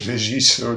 registro.